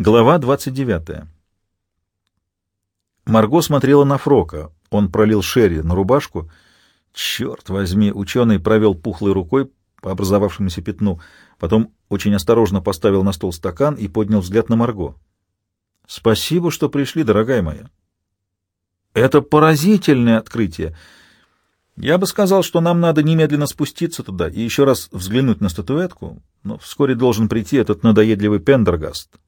Глава 29. Марго смотрела на Фрока. Он пролил Шерри на рубашку. Черт возьми, ученый провел пухлой рукой по образовавшемуся пятну, потом очень осторожно поставил на стол стакан и поднял взгляд на Марго. «Спасибо, что пришли, дорогая моя. Это поразительное открытие. Я бы сказал, что нам надо немедленно спуститься туда и еще раз взглянуть на статуэтку, но вскоре должен прийти этот надоедливый Пендергаст».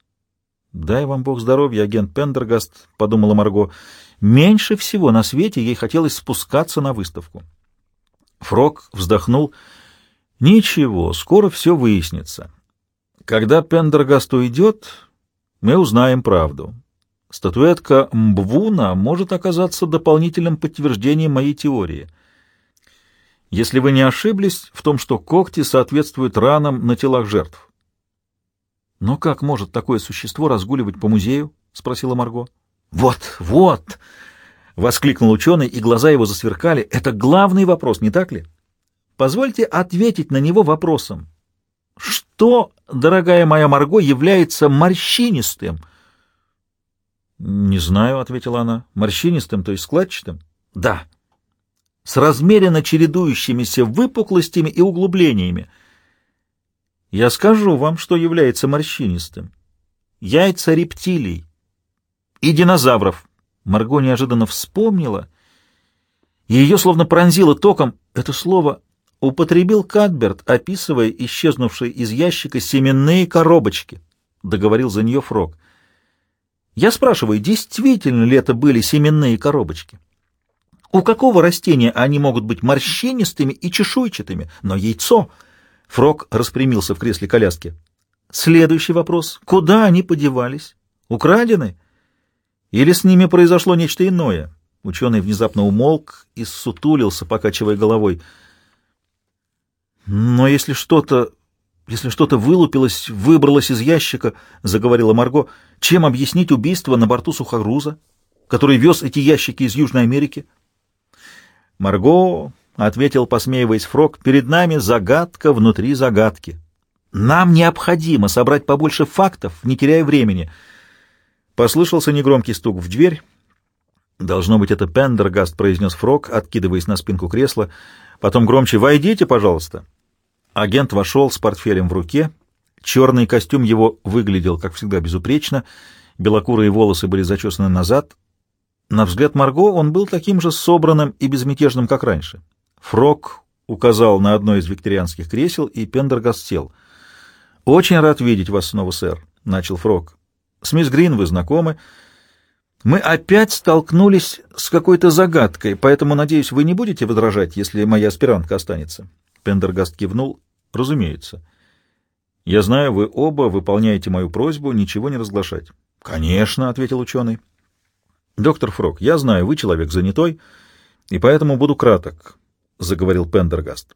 «Дай вам бог здоровья, агент Пендергаст», — подумала Марго. Меньше всего на свете ей хотелось спускаться на выставку. Фрог вздохнул. «Ничего, скоро все выяснится. Когда Пендергаст уйдет, мы узнаем правду. Статуэтка Мбвуна может оказаться дополнительным подтверждением моей теории. Если вы не ошиблись в том, что когти соответствуют ранам на телах жертв. «Но как может такое существо разгуливать по музею?» — спросила Марго. «Вот, вот!» — воскликнул ученый, и глаза его засверкали. «Это главный вопрос, не так ли? Позвольте ответить на него вопросом. Что, дорогая моя Марго, является морщинистым?» «Не знаю», — ответила она. «Морщинистым, то есть складчатым?» «Да. С размеренно чередующимися выпуклостями и углублениями». Я скажу вам, что является морщинистым. Яйца рептилий и динозавров. Марго неожиданно вспомнила, и ее словно пронзило током. Это слово употребил Кадберт, описывая исчезнувшие из ящика семенные коробочки, — договорил за нее Фрог. Я спрашиваю, действительно ли это были семенные коробочки? У какого растения они могут быть морщинистыми и чешуйчатыми? Но яйцо... Фрог распрямился в кресле коляски. Следующий вопрос. Куда они подевались? Украдены? Или с ними произошло нечто иное? Ученый внезапно умолк и сутулился, покачивая головой. Но если что-то... Если что-то вылупилось, выбралось из ящика, — заговорила Марго, — чем объяснить убийство на борту сухогруза, который вез эти ящики из Южной Америки? Марго — ответил, посмеиваясь Фрог, — перед нами загадка внутри загадки. Нам необходимо собрать побольше фактов, не теряя времени. Послышался негромкий стук в дверь. «Должно быть, это Пендергаст», — произнес Фрог, откидываясь на спинку кресла. Потом громче «Войдите, пожалуйста». Агент вошел с портфелем в руке. Черный костюм его выглядел, как всегда, безупречно. Белокурые волосы были зачесаны назад. На взгляд Марго он был таким же собранным и безмятежным, как раньше. Фрог указал на одно из викторианских кресел, и Пендергаст сел. «Очень рад видеть вас снова, сэр», — начал Фрог. «С мисс Грин вы знакомы. Мы опять столкнулись с какой-то загадкой, поэтому, надеюсь, вы не будете возражать, если моя аспирантка останется». Пендергаст кивнул. «Разумеется. Я знаю, вы оба выполняете мою просьбу ничего не разглашать». «Конечно», — ответил ученый. «Доктор Фрог, я знаю, вы человек занятой, и поэтому буду краток заговорил Пендергаст.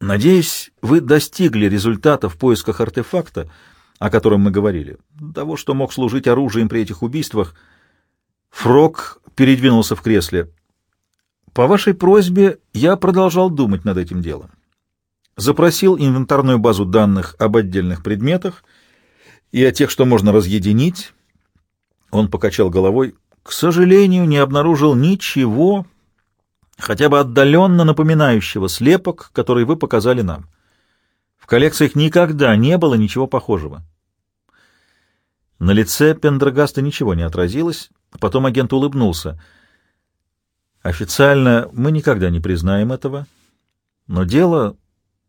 Надеюсь, вы достигли результата в поисках артефакта, о котором мы говорили, того, что мог служить оружием при этих убийствах. Фрог передвинулся в кресле. По вашей просьбе я продолжал думать над этим делом. Запросил инвентарную базу данных об отдельных предметах и о тех, что можно разъединить. Он покачал головой. К сожалению, не обнаружил ничего, хотя бы отдаленно напоминающего слепок, который вы показали нам. В коллекциях никогда не было ничего похожего. На лице Пендрагаста ничего не отразилось, потом агент улыбнулся. Официально мы никогда не признаем этого, но дело,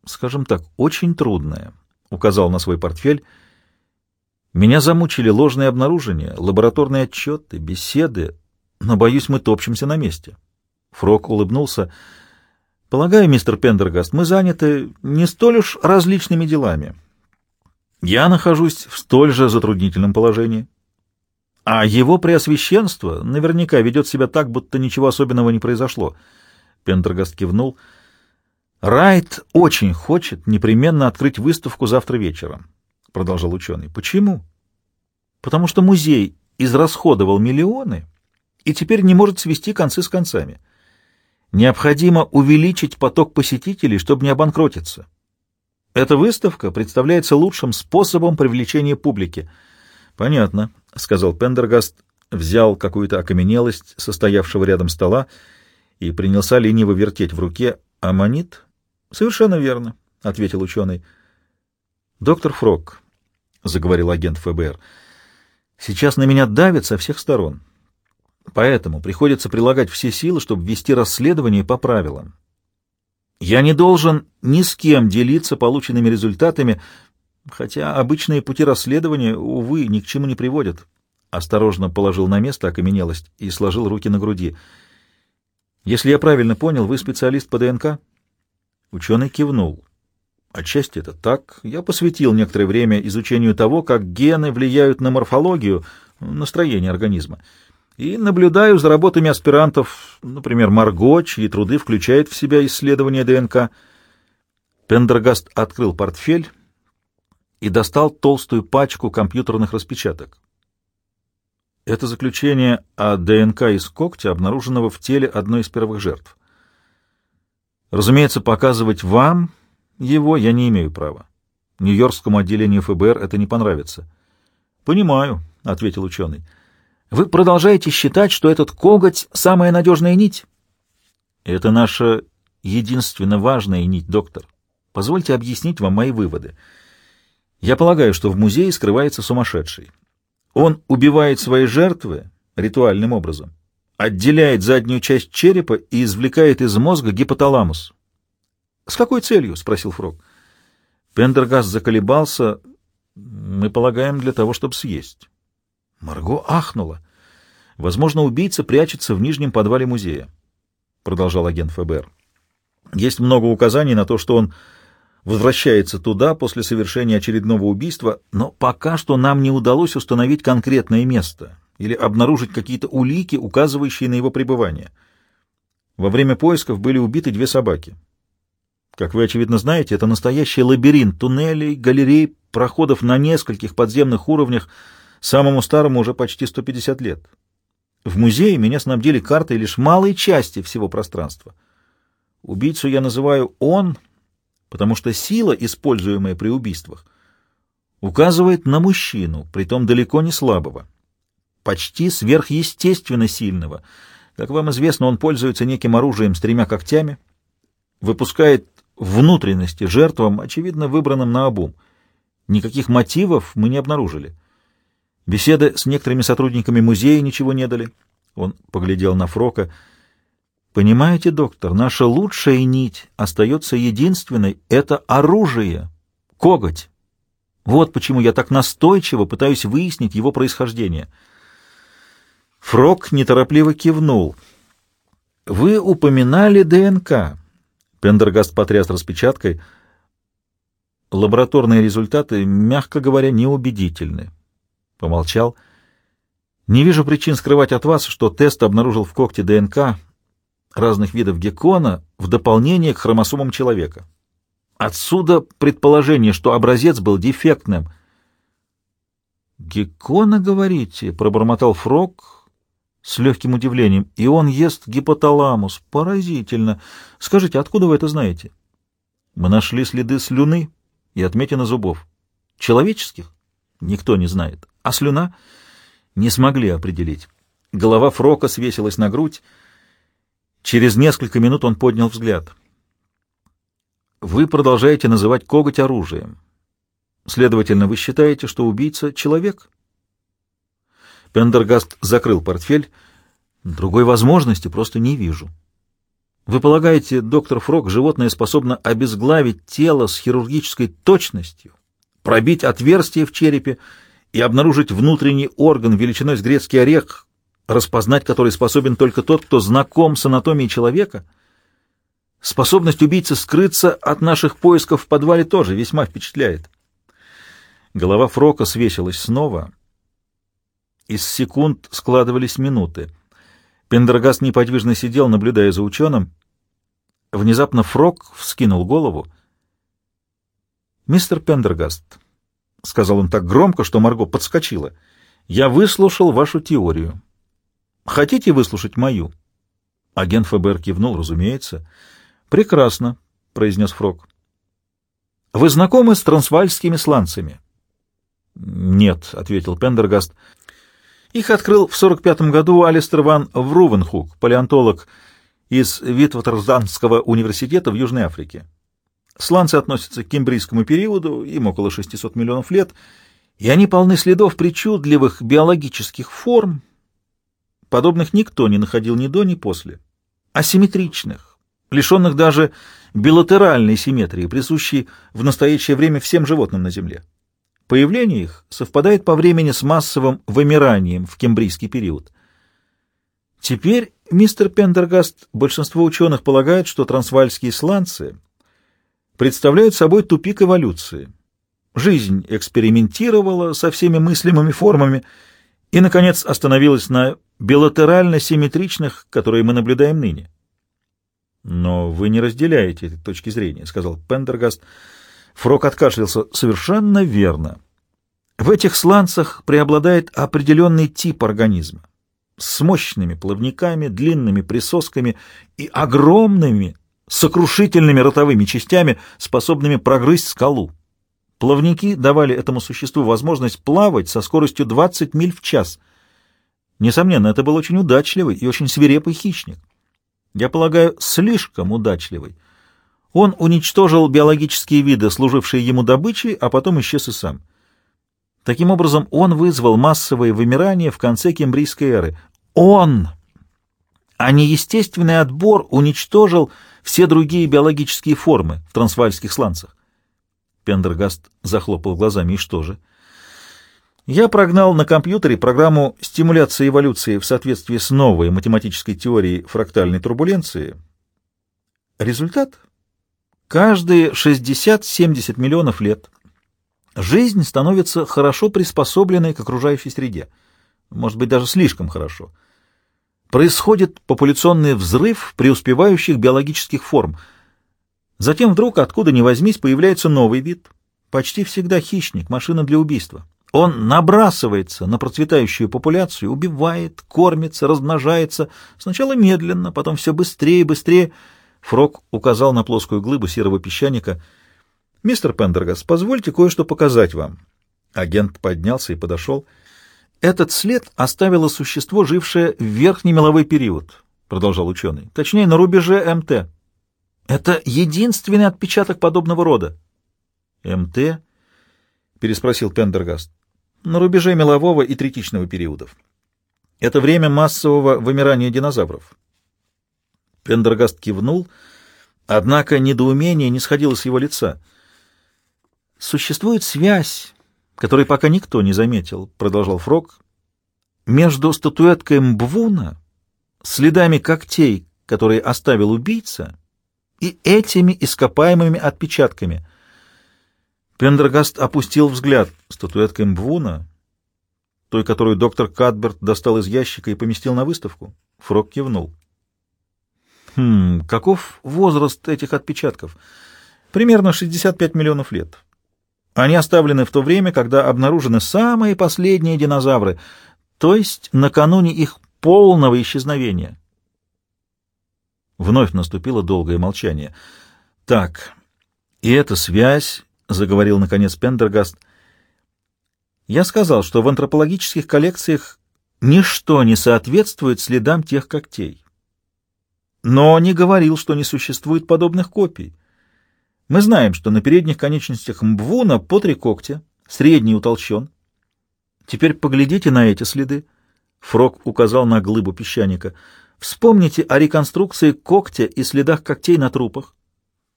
скажем так, очень трудное, — указал на свой портфель. Меня замучили ложные обнаружения, лабораторные отчеты, беседы, но, боюсь, мы топчемся на месте. — Фрог улыбнулся. «Полагаю, мистер Пендергаст, мы заняты не столь уж различными делами. Я нахожусь в столь же затруднительном положении. А его преосвященство наверняка ведет себя так, будто ничего особенного не произошло». Пендергаст кивнул. «Райт очень хочет непременно открыть выставку завтра вечером», — продолжал ученый. «Почему?» «Потому что музей израсходовал миллионы и теперь не может свести концы с концами». Необходимо увеличить поток посетителей, чтобы не обанкротиться. Эта выставка представляется лучшим способом привлечения публики. Понятно, — сказал Пендергаст, взял какую-то окаменелость состоявшего рядом стола и принялся лениво вертеть в руке. Аммонит? Совершенно верно, — ответил ученый. Доктор Фрог, — заговорил агент ФБР, — сейчас на меня давят со всех сторон. Поэтому приходится прилагать все силы, чтобы вести расследование по правилам. Я не должен ни с кем делиться полученными результатами, хотя обычные пути расследования, увы, ни к чему не приводят. Осторожно положил на место окаменелость и сложил руки на груди. Если я правильно понял, вы специалист по ДНК? Ученый кивнул. Отчасти это так. Я посвятил некоторое время изучению того, как гены влияют на морфологию, настроение организма и наблюдаю за работами аспирантов, например, Марго, чьи труды включают в себя исследование ДНК. Пендергаст открыл портфель и достал толстую пачку компьютерных распечаток. Это заключение о ДНК из когтя, обнаруженного в теле одной из первых жертв. Разумеется, показывать вам его я не имею права. Нью-Йоркскому отделению ФБР это не понравится. — Понимаю, — ответил ученый. — вы продолжаете считать, что этот коготь — самая надежная нить? Это наша единственно важная нить, доктор. Позвольте объяснить вам мои выводы. Я полагаю, что в музее скрывается сумасшедший. Он убивает свои жертвы ритуальным образом, отделяет заднюю часть черепа и извлекает из мозга гипоталамус. — С какой целью? — спросил Фрог. Пендергаст заколебался. — Мы полагаем, для того, чтобы съесть. Марго ахнула. Возможно, убийца прячется в нижнем подвале музея, продолжал агент ФБР. Есть много указаний на то, что он возвращается туда после совершения очередного убийства, но пока что нам не удалось установить конкретное место или обнаружить какие-то улики, указывающие на его пребывание. Во время поисков были убиты две собаки. Как вы, очевидно, знаете, это настоящий лабиринт туннелей, галерей, проходов на нескольких подземных уровнях, Самому старому уже почти 150 лет. В музее меня снабдили картой лишь малой части всего пространства. Убийцу я называю «он», потому что сила, используемая при убийствах, указывает на мужчину, притом далеко не слабого, почти сверхъестественно сильного. Как вам известно, он пользуется неким оружием с тремя когтями, выпускает внутренности жертвам, очевидно, выбранным на обум. Никаких мотивов мы не обнаружили. Беседы с некоторыми сотрудниками музея ничего не дали. Он поглядел на Фрока. «Понимаете, доктор, наша лучшая нить остается единственной — это оружие, коготь. Вот почему я так настойчиво пытаюсь выяснить его происхождение». Фрок неторопливо кивнул. «Вы упоминали ДНК». Пендергаст потряс распечаткой. «Лабораторные результаты, мягко говоря, неубедительны. Помолчал. Не вижу причин скрывать от вас, что тест обнаружил в когте ДНК разных видов геккона в дополнение к хромосомам человека. Отсюда предположение, что образец был дефектным. «Геккона, говорите?» — пробормотал Фрог с легким удивлением. «И он ест гипоталамус. Поразительно. Скажите, откуда вы это знаете?» «Мы нашли следы слюны и отметины зубов. Человеческих? Никто не знает. А слюна? Не смогли определить. Голова Фрока свесилась на грудь. Через несколько минут он поднял взгляд. Вы продолжаете называть коготь оружием. Следовательно, вы считаете, что убийца — человек? Пендергаст закрыл портфель. Другой возможности просто не вижу. Вы полагаете, доктор Фрок, животное способно обезглавить тело с хирургической точностью, пробить отверстие в черепе и обнаружить внутренний орган величиной с грецкий орех, распознать который способен только тот, кто знаком с анатомией человека? Способность убийцы скрыться от наших поисков в подвале тоже весьма впечатляет. Голова Фрока свесилась снова. Из секунд складывались минуты. Пендергаст неподвижно сидел, наблюдая за ученым. Внезапно Фрок вскинул голову. «Мистер Пендергаст», — сказал он так громко, что Марго подскочила. «Я выслушал вашу теорию. Хотите выслушать мою?» Агент ФБР кивнул, разумеется.— произнес Фрог. «Вы знакомы с трансвальскими сланцами?» «Нет», — ответил Пендергаст. «Их открыл в 45 году Алистер ван Врувенхук, палеонтолог из Витватерзанского университета в Южной Африке. Сланцы относятся к кембрийскому периоду, им около 600 миллионов лет, и они полны следов причудливых биологических форм, подобных никто не находил ни до, ни после, асимметричных, лишенных даже билатеральной симметрии, присущей в настоящее время всем животным на Земле. Появление их совпадает по времени с массовым вымиранием в кембрийский период. Теперь, мистер Пендергаст, большинство ученых полагают, что трансвальские сланцы представляют собой тупик эволюции. Жизнь экспериментировала со всеми мыслимыми формами и, наконец, остановилась на билатерально-симметричных, которые мы наблюдаем ныне. «Но вы не разделяете этой точки зрения», — сказал Пендергаст, — Фрок откашлялся. «Совершенно верно. В этих сланцах преобладает определенный тип организма с мощными плавниками, длинными присосками и огромными сокрушительными ротовыми частями, способными прогрызть скалу. Плавники давали этому существу возможность плавать со скоростью 20 миль в час. Несомненно, это был очень удачливый и очень свирепый хищник. Я полагаю, слишком удачливый. Он уничтожил биологические виды, служившие ему добычей, а потом исчез и сам. Таким образом, он вызвал массовое вымирание в конце кембрийской эры. Он, а не естественный отбор, уничтожил все другие биологические формы в трансвальских сланцах. Пендергаст захлопал глазами. И что же? Я прогнал на компьютере программу стимуляции эволюции в соответствии с новой математической теорией фрактальной турбуленции. Результат Каждые 60-70 миллионов лет жизнь становится хорошо приспособленной к окружающей среде. Может быть, даже слишком хорошо. Происходит популяционный взрыв преуспевающих биологических форм. Затем вдруг, откуда ни возьмись, появляется новый вид. Почти всегда хищник, машина для убийства. Он набрасывается на процветающую популяцию, убивает, кормится, размножается. Сначала медленно, потом все быстрее и быстрее – Фрог указал на плоскую глыбу серого песчаника. «Мистер Пендергас, позвольте кое-что показать вам». Агент поднялся и подошел. «Этот след оставило существо, жившее в верхний меловой период», — продолжал ученый. «Точнее, на рубеже МТ. Это единственный отпечаток подобного рода». «МТ?» — переспросил Пендергаст. «На рубеже мелового и третичного периодов. Это время массового вымирания динозавров. Пендергаст кивнул, однако недоумение не сходило с его лица. «Существует связь, которой пока никто не заметил», — продолжал Фрог, — «между статуэткой Мбвуна, следами когтей, которые оставил убийца, и этими ископаемыми отпечатками». Пендергаст опустил взгляд. Статуэтка Мбвуна, той, которую доктор Кадберт достал из ящика и поместил на выставку? Фрог кивнул. Хм, каков возраст этих отпечатков? Примерно 65 миллионов лет. Они оставлены в то время, когда обнаружены самые последние динозавры, то есть накануне их полного исчезновения. Вновь наступило долгое молчание. «Так, и эта связь», — заговорил наконец Пендергаст, — «я сказал, что в антропологических коллекциях ничто не соответствует следам тех когтей но не говорил, что не существует подобных копий. Мы знаем, что на передних конечностях мбвуна по три когтя, средний утолщен. Теперь поглядите на эти следы. Фрог указал на глыбу песчаника. Вспомните о реконструкции когтя и следах когтей на трупах.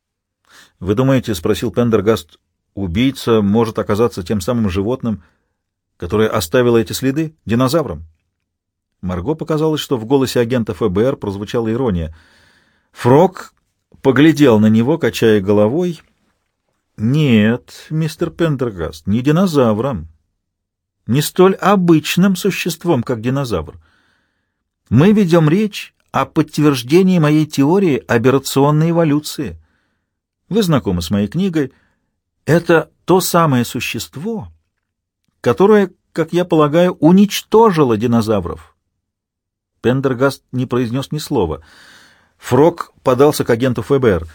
— Вы думаете, — спросил Пендергаст, — убийца может оказаться тем самым животным, которое оставило эти следы, динозавром? — Марго показалось, что в голосе агента ФБР прозвучала ирония. Фрог поглядел на него, качая головой. «Нет, мистер Пендергаст, не динозавром, не столь обычным существом, как динозавр. Мы ведем речь о подтверждении моей теории операционной эволюции. Вы знакомы с моей книгой. Это то самое существо, которое, как я полагаю, уничтожило динозавров, Пендергаст не произнес ни слова. Фрог подался к агенту ФБР.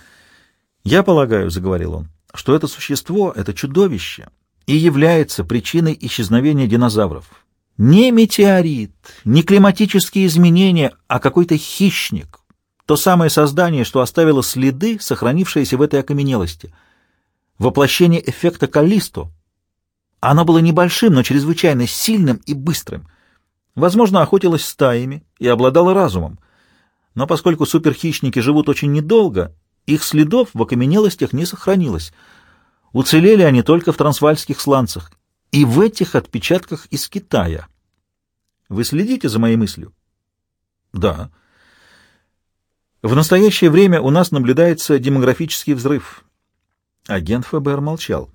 «Я полагаю, — заговорил он, — что это существо, это чудовище, и является причиной исчезновения динозавров. Не метеорит, не климатические изменения, а какой-то хищник. То самое создание, что оставило следы, сохранившиеся в этой окаменелости. Воплощение эффекта Каллисто. Оно было небольшим, но чрезвычайно сильным и быстрым. Возможно, охотилось стаями и обладало разумом. Но поскольку суперхищники живут очень недолго, их следов в окаменелостях не сохранилось. Уцелели они только в трансвальских сланцах и в этих отпечатках из Китая. Вы следите за моей мыслью? Да. В настоящее время у нас наблюдается демографический взрыв. Агент ФБР молчал.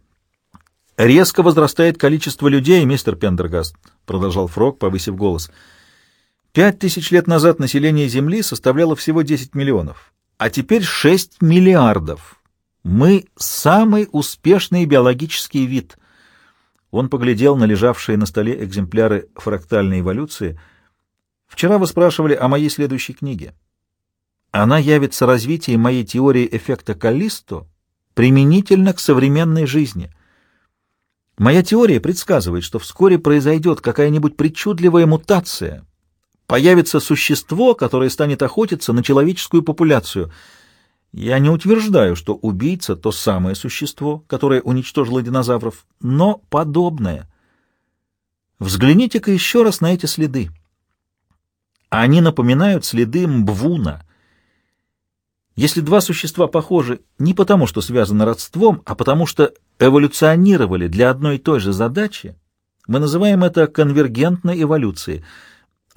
Резко возрастает количество людей, мистер Пендергаст, продолжал Фрог, повысив голос. Пять тысяч лет назад население Земли составляло всего 10 миллионов, а теперь 6 миллиардов. Мы самый успешный биологический вид. Он поглядел на лежавшие на столе экземпляры фрактальной эволюции. Вчера вы спрашивали о моей следующей книге. Она явится развитием моей теории эффекта Каллисто применительно к современной жизни. Моя теория предсказывает, что вскоре произойдет какая-нибудь причудливая мутация, появится существо, которое станет охотиться на человеческую популяцию. Я не утверждаю, что убийца — то самое существо, которое уничтожило динозавров, но подобное. Взгляните-ка еще раз на эти следы. Они напоминают следы мбвуна. Если два существа похожи не потому, что связаны родством, а потому что эволюционировали для одной и той же задачи, мы называем это конвергентной эволюцией,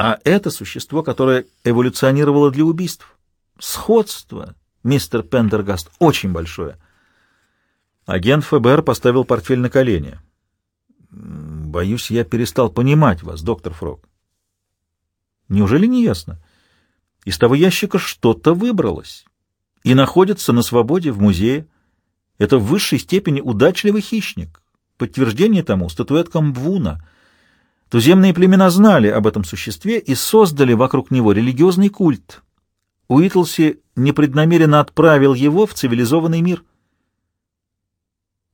а это существо, которое эволюционировало для убийств. Сходство, мистер Пендергаст, очень большое. Агент ФБР поставил портфель на колени. Боюсь, я перестал понимать вас, доктор Фрог. Неужели не ясно? Из того ящика что-то выбралось и находится на свободе в музее. Это в высшей степени удачливый хищник. Подтверждение тому статуэтка Мбвуна. Туземные племена знали об этом существе и создали вокруг него религиозный культ. Уитлси непреднамеренно отправил его в цивилизованный мир.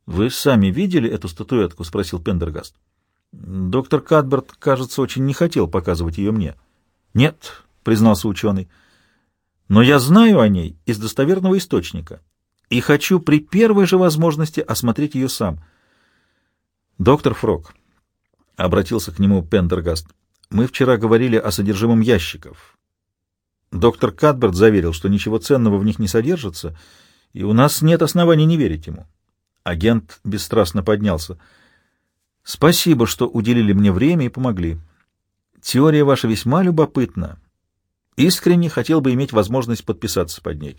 «Вы сами видели эту статуэтку?» — спросил Пендергаст. «Доктор Кадберт, кажется, очень не хотел показывать ее мне». «Нет», — признался ученый, — но я знаю о ней из достоверного источника и хочу при первой же возможности осмотреть ее сам. Доктор Фрог, — обратился к нему Пендергаст, — мы вчера говорили о содержимом ящиков. Доктор Кадберт заверил, что ничего ценного в них не содержится, и у нас нет оснований не верить ему. Агент бесстрастно поднялся. Спасибо, что уделили мне время и помогли. Теория ваша весьма любопытна Искренне хотел бы иметь возможность подписаться под ней.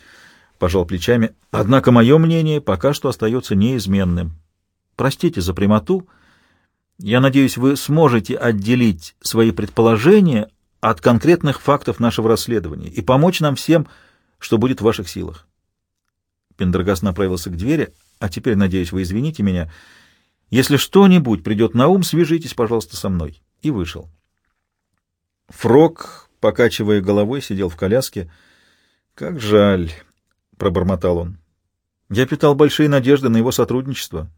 Пожал плечами. Однако мое мнение пока что остается неизменным. Простите за прямоту. Я надеюсь, вы сможете отделить свои предположения от конкретных фактов нашего расследования и помочь нам всем, что будет в ваших силах. Пендергаст направился к двери. А теперь, надеюсь, вы извините меня. Если что-нибудь придет на ум, свяжитесь, пожалуйста, со мной. И вышел. Фрог покачивая головой, сидел в коляске. «Как жаль», — пробормотал он. «Я питал большие надежды на его сотрудничество,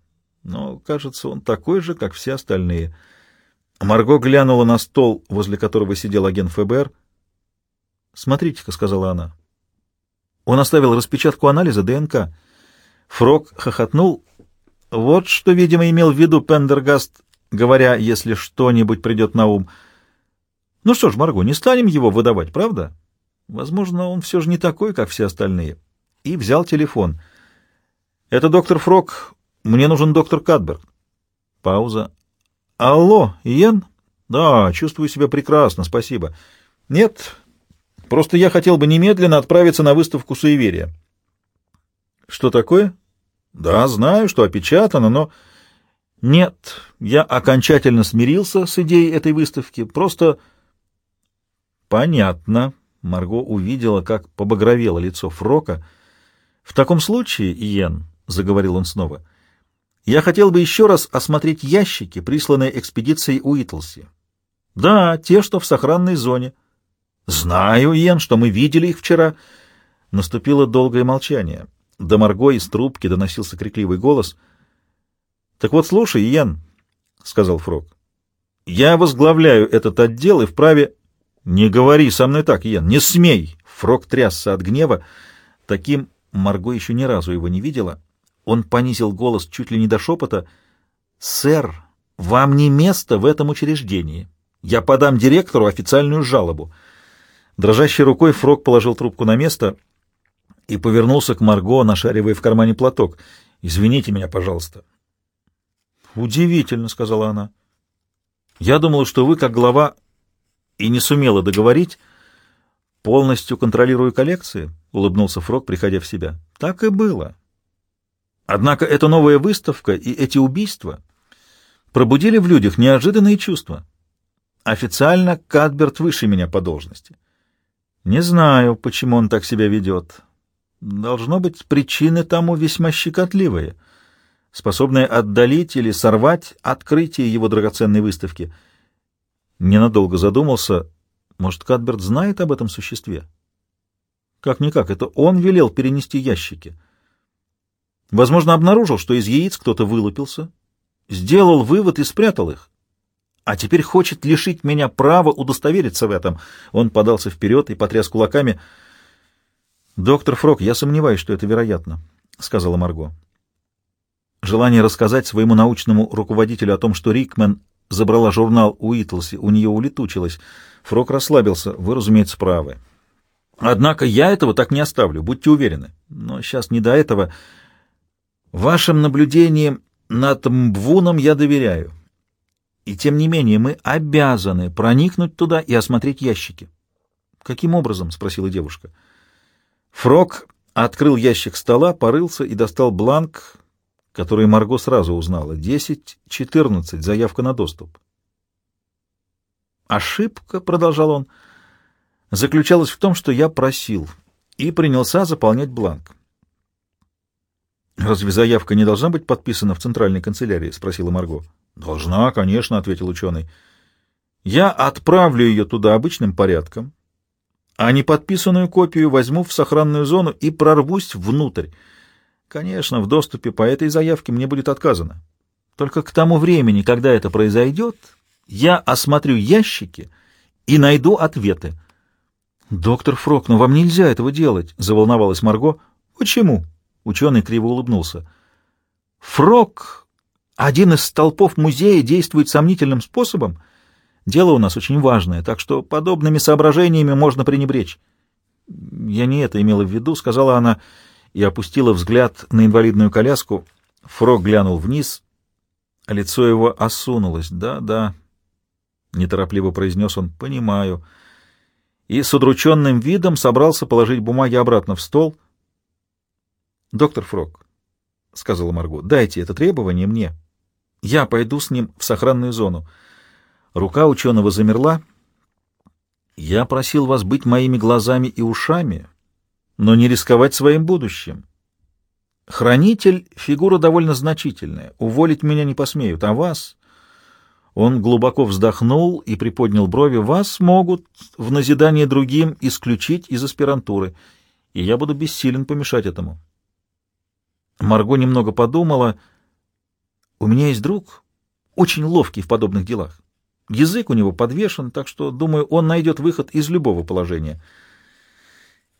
но, кажется, он такой же, как все остальные». Марго глянула на стол, возле которого сидел агент ФБР. «Смотрите-ка», — сказала она. Он оставил распечатку анализа ДНК. Фрог хохотнул. Вот что, видимо, имел в виду Пендергаст, говоря, если что-нибудь придет на ум — ну что ж, Марго, не станем его выдавать, правда? Возможно, он все же не такой, как все остальные. И взял телефон. Это доктор Фрок. Мне нужен доктор Кадберг. Пауза. Алло, Иен? Да, чувствую себя прекрасно, спасибо. Нет, просто я хотел бы немедленно отправиться на выставку суеверия. Что такое? Да, знаю, что опечатано, но... Нет, я окончательно смирился с идеей этой выставки. Просто... Понятно. Марго увидела, как побагровело лицо Фрока. В таком случае, Иен, заговорил он снова, я хотел бы еще раз осмотреть ящики, присланные экспедицией Уитлси. Да, те, что в сохранной зоне. Знаю, Иен, что мы видели их вчера. Наступило долгое молчание. До Марго из трубки доносился крикливый голос. Так вот, слушай, Йен, — сказал Фрог, — я возглавляю этот отдел и вправе... Не говори со мной так, Йен, не смей! Фрог трясся от гнева. Таким Марго еще ни разу его не видела. Он понизил голос чуть ли не до шепота. «Сэр, вам не место в этом учреждении. Я подам директору официальную жалобу». Дрожащей рукой Фрог положил трубку на место и повернулся к Марго, нашаривая в кармане платок. «Извините меня, пожалуйста». «Удивительно», — сказала она. «Я думала, что вы, как глава, и не сумела договорить, полностью контролирую коллекции», — улыбнулся Фрог, приходя в себя. «Так и было. Однако эта новая выставка и эти убийства пробудили в людях неожиданные чувства. Официально Кадберт выше меня по должности. Не знаю, почему он так себя ведет. Должно быть, причины тому весьма щекотливые, способные отдалить или сорвать открытие его драгоценной выставки. Ненадолго задумался, может, Кадберт знает об этом существе? Как-никак, это он велел перенести ящики — Возможно, обнаружил, что из яиц кто-то вылупился, сделал вывод и спрятал их. А теперь хочет лишить меня права удостовериться в этом. Он подался вперед и потряс кулаками. «Доктор Фрок, я сомневаюсь, что это вероятно», — сказала Марго. Желание рассказать своему научному руководителю о том, что Рикмен забрала журнал Уитлси, у нее улетучилось. Фрок расслабился. «Вы, разумеется, правы. Однако я этого так не оставлю, будьте уверены. Но сейчас не до этого...» Вашим наблюдениям над Мбвуном я доверяю. И тем не менее мы обязаны проникнуть туда и осмотреть ящики. — Каким образом? — спросила девушка. Фрог открыл ящик стола, порылся и достал бланк, который Марго сразу узнала. Десять-четырнадцать, заявка на доступ. «Ошибка», — продолжал он, — заключалась в том, что я просил и принялся заполнять бланк. «Разве заявка не должна быть подписана в центральной канцелярии?» — спросила Марго. «Должна, конечно», — ответил ученый. «Я отправлю ее туда обычным порядком, а неподписанную копию возьму в сохранную зону и прорвусь внутрь. Конечно, в доступе по этой заявке мне будет отказано. Только к тому времени, когда это произойдет, я осмотрю ящики и найду ответы». «Доктор Фрок, но вам нельзя этого делать», — заволновалась Марго. «Почему?» Ученый криво улыбнулся. «Фрог, один из столпов музея, действует сомнительным способом. Дело у нас очень важное, так что подобными соображениями можно пренебречь». «Я не это имела в виду», — сказала она и опустила взгляд на инвалидную коляску. Фрог глянул вниз. Лицо его осунулось. «Да, да», — неторопливо произнес он, — «понимаю». И с удрученным видом собрался положить бумаги обратно в стол —— Доктор Фрог, — сказала Марго, — дайте это требование мне. Я пойду с ним в сохранную зону. Рука ученого замерла. Я просил вас быть моими глазами и ушами, но не рисковать своим будущим. Хранитель — фигура довольно значительная. Уволить меня не посмеют, а вас... Он глубоко вздохнул и приподнял брови. «Вас могут в назидание другим исключить из аспирантуры, и я буду бессилен помешать этому». Марго немного подумала. «У меня есть друг, очень ловкий в подобных делах. Язык у него подвешен, так что, думаю, он найдет выход из любого положения».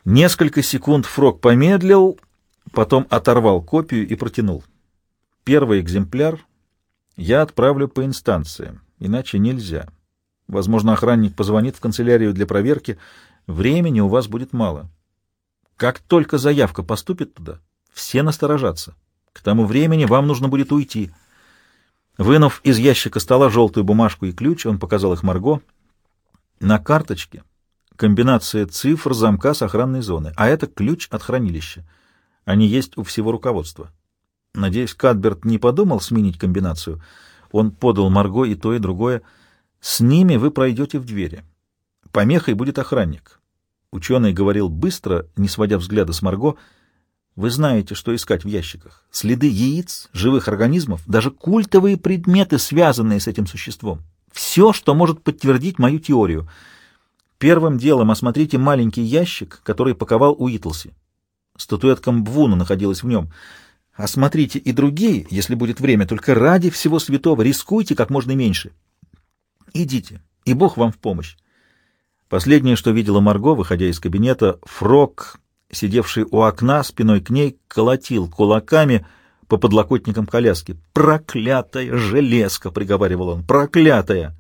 Несколько секунд Фрог помедлил, потом оторвал копию и протянул. «Первый экземпляр я отправлю по инстанции, иначе нельзя. Возможно, охранник позвонит в канцелярию для проверки. Времени у вас будет мало. Как только заявка поступит туда, все насторожатся. К тому времени вам нужно будет уйти. Вынув из ящика стола желтую бумажку и ключ, он показал их Марго. На карточке комбинация цифр замка с охранной зоны, а это ключ от хранилища. Они есть у всего руководства. Надеюсь, Кадберт не подумал сменить комбинацию. Он подал Марго и то, и другое. С ними вы пройдете в двери. Помехой будет охранник. Ученый говорил быстро, не сводя взгляда с Марго, — вы знаете, что искать в ящиках. Следы яиц, живых организмов, даже культовые предметы, связанные с этим существом. Все, что может подтвердить мою теорию. Первым делом осмотрите маленький ящик, который паковал Уитлси. Статуэтка Мбвуна находилась в нем. Осмотрите и другие, если будет время, только ради всего святого рискуйте как можно меньше. Идите, и Бог вам в помощь. Последнее, что видела Марго, выходя из кабинета, Фрог, сидевший у окна спиной к ней, колотил кулаками по подлокотникам коляски. «Проклятая железка!» — приговаривал он. «Проклятая!»